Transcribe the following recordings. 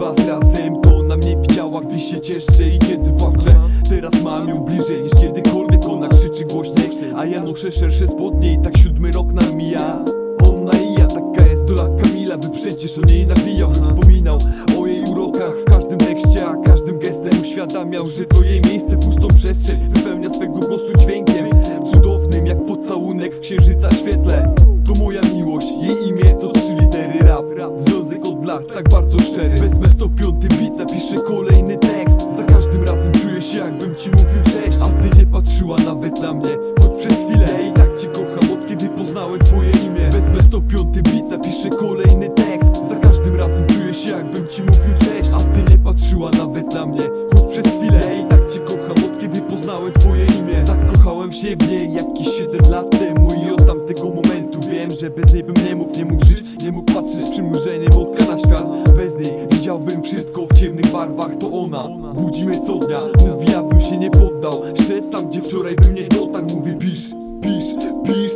was razem To ona mnie widziała, gdy się cieszę i kiedy płaczę Teraz mam ją bliżej niż kiedykolwiek Ona krzyczy głośniej, a ja noszę szersze spodnie I tak siódmy rok nam mija. Ona i ja, taka jest dola Kamila By przecież o niej nawijał i wspominał O jej urokach w każdym tekście A każdym gestem uświadamiał, że to jej miejsce Pustą przestrzeń 105 bit, napiszę kolejny tekst. Za każdym razem czuję się jakbym ci mówił cześć. A ty nie patrzyła nawet na mnie Choć przez chwilę. I tak cię kocham od kiedy poznałem twoje imię. Wezmę 105 bit, napiszę kolejny tekst. Za każdym razem czuję się jakbym ci mówił cześć. A ty nie patrzyła nawet na mnie Choć przez chwilę. I tak cię kocham od kiedy poznałem twoje imię. Zakochałem się w niej jakieś 7 lat temu. I od tamtego momentu wiem, że bez niej bym nie mógł, nie mógł żyć. Nie mógł patrzeć z przymrużeniem ona, budzi mnie co dnia. Mówi abym się nie poddał. Szedł tam gdzie wczoraj bym nie dotarł Mówi pisz, pisz, pisz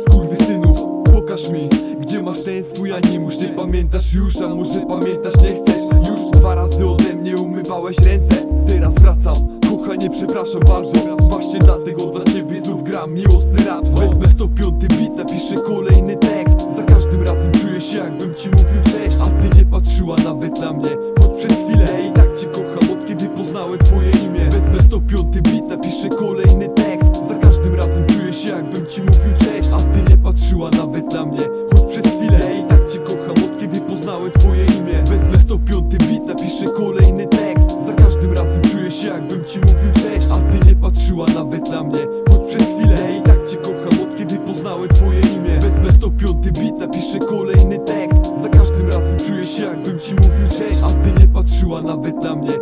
synu Pokaż mi, gdzie masz ten swój animusz. Nie pamiętasz już, a może pamiętasz nie chcesz? Już dwa razy ode mnie umywałeś ręce. Teraz wracam, kochanie przepraszam bardzo. Właśnie dlatego dla ciebie znów gram miłosny rap. Wezmę 105 bit, napiszę kolejny patrzyła nawet na mnie. Choć przez chwilę i tak cię kocham od kiedy poznałem twoje imię. Wezmę 105 bit, napiszę kolejny tekst. Za każdym razem czuję się jakbym ci mówił cześć. A ty nie patrzyła nawet na mnie